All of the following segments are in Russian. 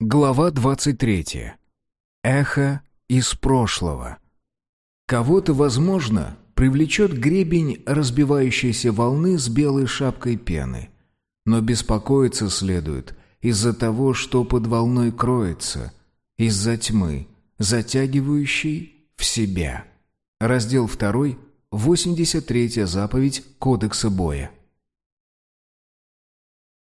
Глава 23. Эхо из прошлого. Кого-то, возможно, привлечет гребень разбивающейся волны с белой шапкой пены. Но беспокоиться следует из-за того, что под волной кроется, из-за тьмы, затягивающей в себя. Раздел 2, 83-я заповедь Кодекса боя.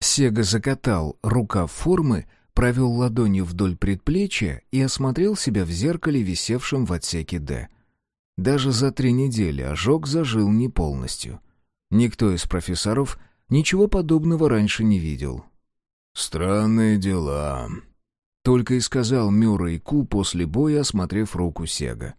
Сега закатал рукав формы, провел ладонью вдоль предплечья и осмотрел себя в зеркале, висевшем в отсеке «Д». Даже за три недели ожог зажил не полностью. Никто из профессоров ничего подобного раньше не видел. «Странные дела», — только и сказал Мюррей Ку после боя, осмотрев руку Сега.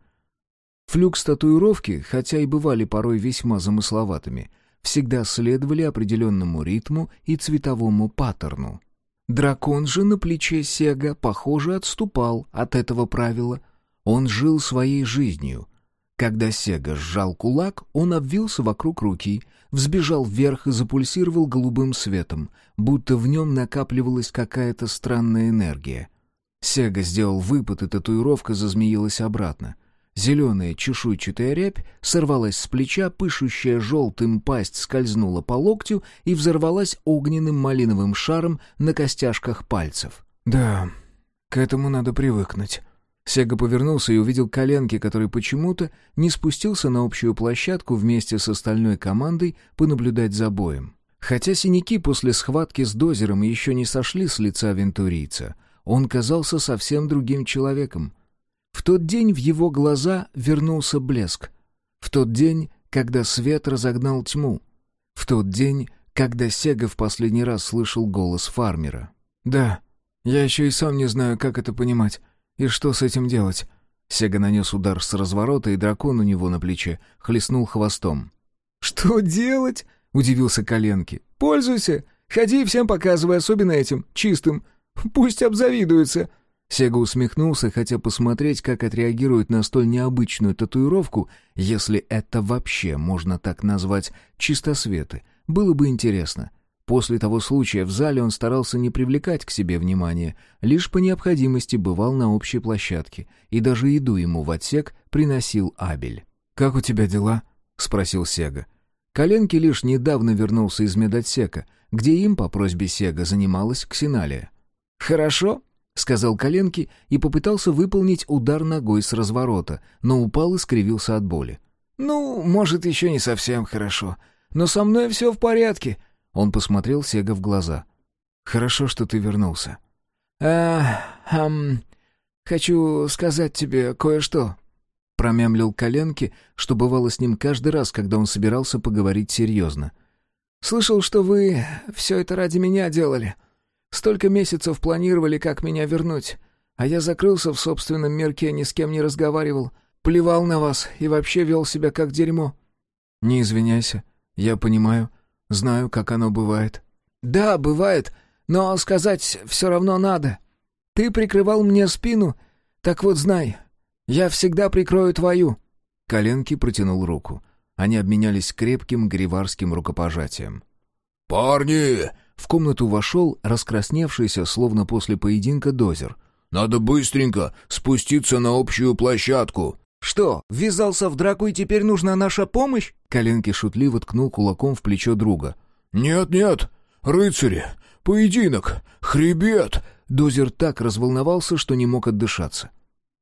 Флюкс татуировки, хотя и бывали порой весьма замысловатыми, всегда следовали определенному ритму и цветовому паттерну. Дракон же на плече Сега, похоже, отступал от этого правила. Он жил своей жизнью. Когда Сега сжал кулак, он обвился вокруг руки, взбежал вверх и запульсировал голубым светом, будто в нем накапливалась какая-то странная энергия. Сега сделал выпад, и татуировка зазмеилась обратно — Зеленая чешуйчатая рябь сорвалась с плеча, пышущая желтым пасть скользнула по локтю и взорвалась огненным малиновым шаром на костяшках пальцев. «Да, к этому надо привыкнуть». Сега повернулся и увидел коленки, который почему-то не спустился на общую площадку вместе с остальной командой понаблюдать за боем. Хотя синяки после схватки с дозером еще не сошли с лица вентурийца, он казался совсем другим человеком — в тот день в его глаза вернулся блеск. В тот день, когда свет разогнал тьму. В тот день, когда Сега в последний раз слышал голос фармера. «Да, я еще и сам не знаю, как это понимать и что с этим делать». Сега нанес удар с разворота, и дракон у него на плече хлестнул хвостом. «Что делать?» — удивился Коленки. «Пользуйся. Ходи и всем показывай, особенно этим, чистым. Пусть обзавидуются. Сега усмехнулся, хотя посмотреть, как отреагирует на столь необычную татуировку, если это вообще можно так назвать чистосветы, было бы интересно. После того случая в зале он старался не привлекать к себе внимания, лишь по необходимости бывал на общей площадке, и даже еду ему в отсек приносил Абель. «Как у тебя дела?» — спросил Сега. Коленки лишь недавно вернулся из медотсека, где им по просьбе Сега занималась Ксеналия. «Хорошо», — сказал Коленки и попытался выполнить удар ногой с разворота, но упал и скривился от боли. «Ну, может, еще не совсем хорошо, но со мной все в порядке». Он посмотрел Сега в глаза. «Хорошо, что ты вернулся». «А, ам, хочу сказать тебе кое-что», — промямлил Коленки, что бывало с ним каждый раз, когда он собирался поговорить серьезно. «Слышал, что вы все это ради меня делали». Столько месяцев планировали, как меня вернуть. А я закрылся в собственном мирке, ни с кем не разговаривал. Плевал на вас и вообще вел себя как дерьмо». «Не извиняйся. Я понимаю. Знаю, как оно бывает». «Да, бывает. Но сказать все равно надо. Ты прикрывал мне спину. Так вот знай, я всегда прикрою твою». Коленки протянул руку. Они обменялись крепким гриварским рукопожатием. «Парни, в комнату вошел раскрасневшийся, словно после поединка, дозер. «Надо быстренько спуститься на общую площадку». «Что, ввязался в драку и теперь нужна наша помощь?» Коленки шутливо ткнул кулаком в плечо друга. «Нет-нет, рыцари, поединок, хребет!» Дозер так разволновался, что не мог отдышаться.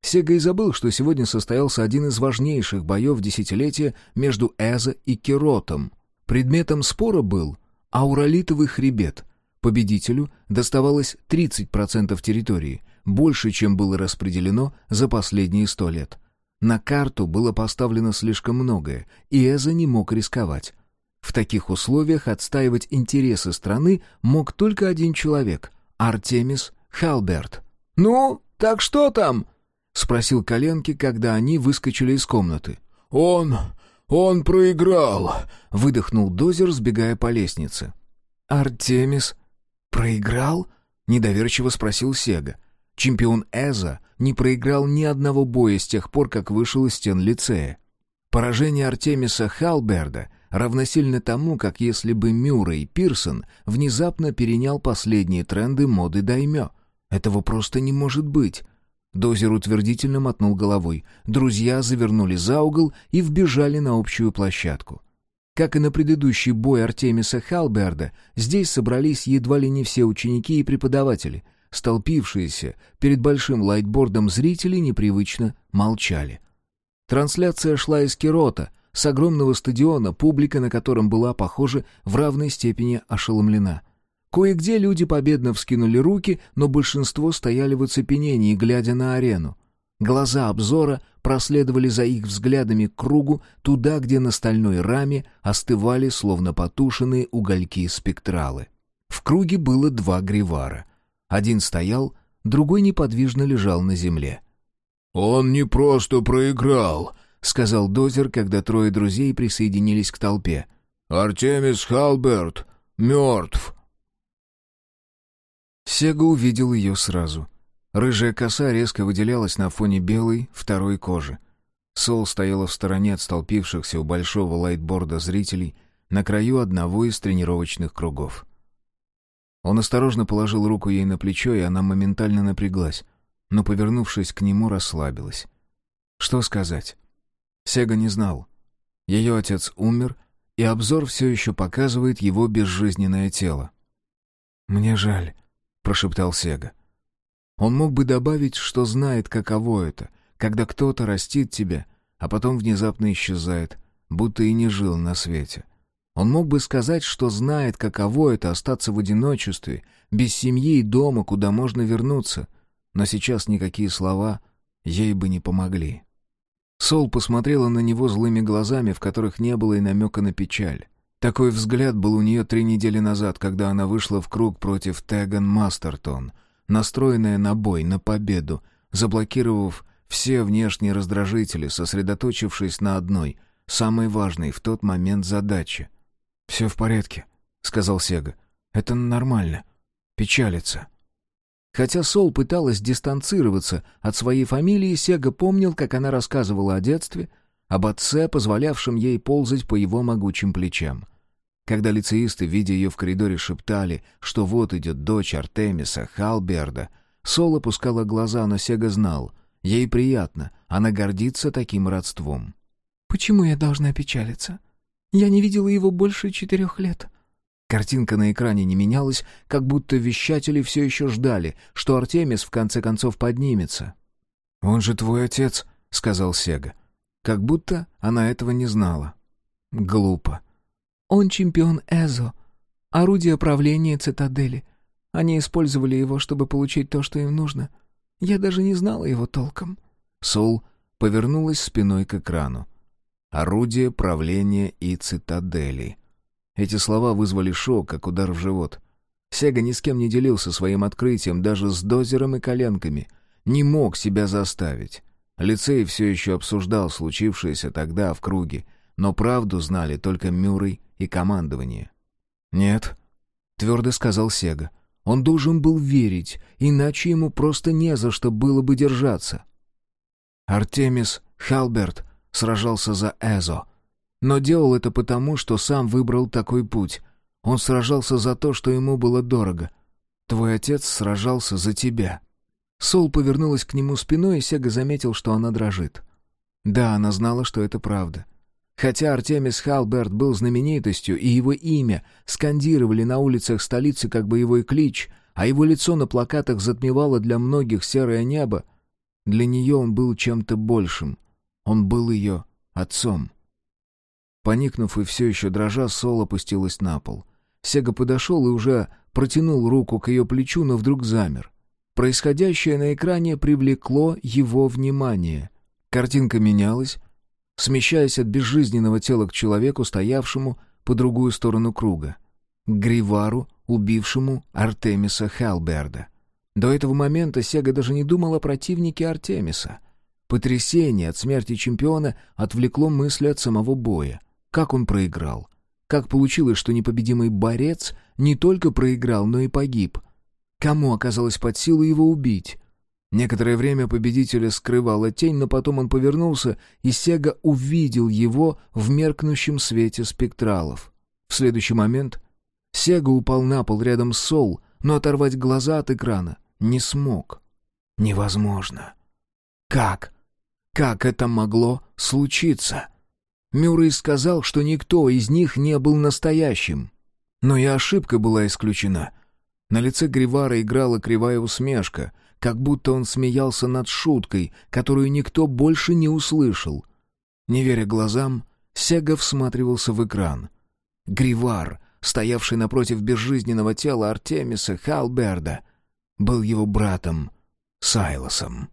Сега и забыл, что сегодня состоялся один из важнейших боев десятилетия между Эзо и Керотом. Предметом спора был Ауралитовый хребет. Победителю доставалось 30% территории, больше, чем было распределено за последние сто лет. На карту было поставлено слишком многое, и Эза не мог рисковать. В таких условиях отстаивать интересы страны мог только один человек — Артемис Халберт. «Ну, так что там?» — спросил Коленки, когда они выскочили из комнаты. «Он «Он проиграл!» — выдохнул Дозер, сбегая по лестнице. «Артемис проиграл?» — недоверчиво спросил Сега. Чемпион Эза не проиграл ни одного боя с тех пор, как вышел из стен лицея. Поражение Артемиса Халберда равносильно тому, как если бы Мюррей Пирсон внезапно перенял последние тренды моды даймё. Этого просто не может быть. Дозер утвердительно мотнул головой. Друзья завернули за угол и вбежали на общую площадку. Как и на предыдущий бой Артемиса Халберда, здесь собрались едва ли не все ученики и преподаватели. Столпившиеся перед большим лайтбордом зрители непривычно молчали. Трансляция шла из Кирота, с огромного стадиона, публика на котором была, похоже, в равной степени ошеломлена. Кое-где люди победно вскинули руки, но большинство стояли в оцепенении, глядя на арену. Глаза обзора проследовали за их взглядами к кругу, туда, где на стальной раме остывали, словно потушенные угольки спектралы. В круге было два гривара. Один стоял, другой неподвижно лежал на земле. «Он не просто проиграл», — сказал Дозер, когда трое друзей присоединились к толпе. «Артемис Халберт мертв». Сега увидел ее сразу. Рыжая коса резко выделялась на фоне белой второй кожи. Сол стояла в стороне от столпившихся у большого лайтборда зрителей на краю одного из тренировочных кругов. Он осторожно положил руку ей на плечо, и она моментально напряглась, но, повернувшись к нему, расслабилась. Что сказать? Сега не знал. Ее отец умер, и обзор все еще показывает его безжизненное тело. «Мне жаль», — прошептал Сега. Он мог бы добавить, что знает, каково это, когда кто-то растит тебя, а потом внезапно исчезает, будто и не жил на свете. Он мог бы сказать, что знает, каково это остаться в одиночестве, без семьи и дома, куда можно вернуться, но сейчас никакие слова ей бы не помогли. Сол посмотрела на него злыми глазами, в которых не было и намека на печаль. Такой взгляд был у нее три недели назад, когда она вышла в круг против Теган Мастертон — настроенная на бой, на победу, заблокировав все внешние раздражители, сосредоточившись на одной, самой важной в тот момент задаче. «Все в порядке», — сказал Сега. «Это нормально. Печалится». Хотя Сол пыталась дистанцироваться от своей фамилии, Сега помнил, как она рассказывала о детстве, об отце, позволявшем ей ползать по его могучим плечам. Когда лицеисты, видя ее в коридоре, шептали, что вот идет дочь Артемиса, Халберда, Сол опускала глаза, но Сега знал. Ей приятно, она гордится таким родством. «Почему я должна печалиться? Я не видела его больше четырех лет». Картинка на экране не менялась, как будто вещатели все еще ждали, что Артемис в конце концов поднимется. «Он же твой отец», — сказал Сега. Как будто она этого не знала. Глупо. Он чемпион Эзо, орудие правления цитадели. Они использовали его, чтобы получить то, что им нужно. Я даже не знала его толком». Сол повернулась спиной к экрану. «Орудие правления и цитадели». Эти слова вызвали шок, как удар в живот. Сега ни с кем не делился своим открытием, даже с дозером и коленками. Не мог себя заставить. Лицей все еще обсуждал случившееся тогда в круге, но правду знали только Мюррей и командование. «Нет», — твердо сказал Сега. «Он должен был верить, иначе ему просто не за что было бы держаться». Артемис Халберт сражался за Эзо, но делал это потому, что сам выбрал такой путь. Он сражался за то, что ему было дорого. Твой отец сражался за тебя. Сол повернулась к нему спиной, и Сега заметил, что она дрожит. Да, она знала, что это правда. Хотя Артемис Халберт был знаменитостью, и его имя скандировали на улицах столицы как боевой клич, а его лицо на плакатах затмевало для многих серое небо, для нее он был чем-то большим. Он был ее отцом. Поникнув и все еще дрожа, Сол опустилась на пол. Сега подошел и уже протянул руку к ее плечу, но вдруг замер. Происходящее на экране привлекло его внимание. Картинка менялась, смещаясь от безжизненного тела к человеку, стоявшему по другую сторону круга, к Гривару, убившему Артемиса Халберда. До этого момента Сега даже не думал о противнике Артемиса. Потрясение от смерти чемпиона отвлекло мысли от самого боя. Как он проиграл? Как получилось, что непобедимый борец не только проиграл, но и погиб? Кому оказалось под силу его убить? Некоторое время победителя скрывала тень, но потом он повернулся, и Сега увидел его в меркнущем свете спектралов. В следующий момент Сега упал на пол рядом с Сол, но оторвать глаза от экрана не смог. Невозможно. Как? Как это могло случиться? Мюррей сказал, что никто из них не был настоящим. Но и ошибка была исключена. На лице Гривара играла кривая усмешка, как будто он смеялся над шуткой, которую никто больше не услышал. Не веря глазам, Сега всматривался в экран. Гривар, стоявший напротив безжизненного тела Артемиса Халберда, был его братом Сайлосом.